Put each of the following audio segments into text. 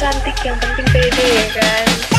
cantik yang penting pede ya kan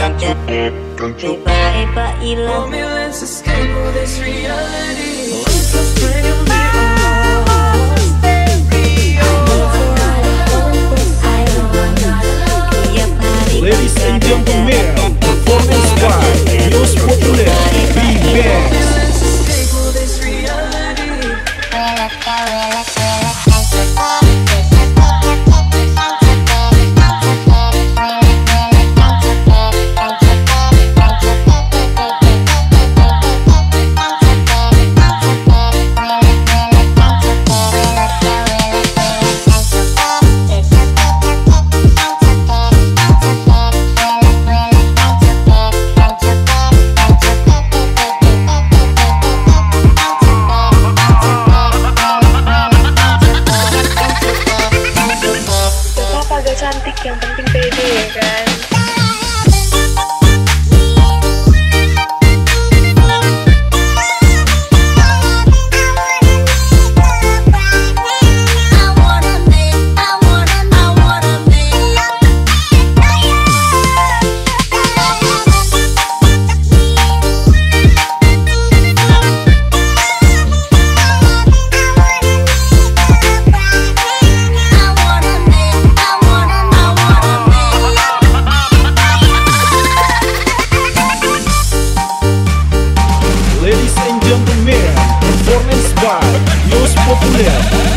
Iba-iba ilong Me, let's escape all this reality. Tiap Yeah.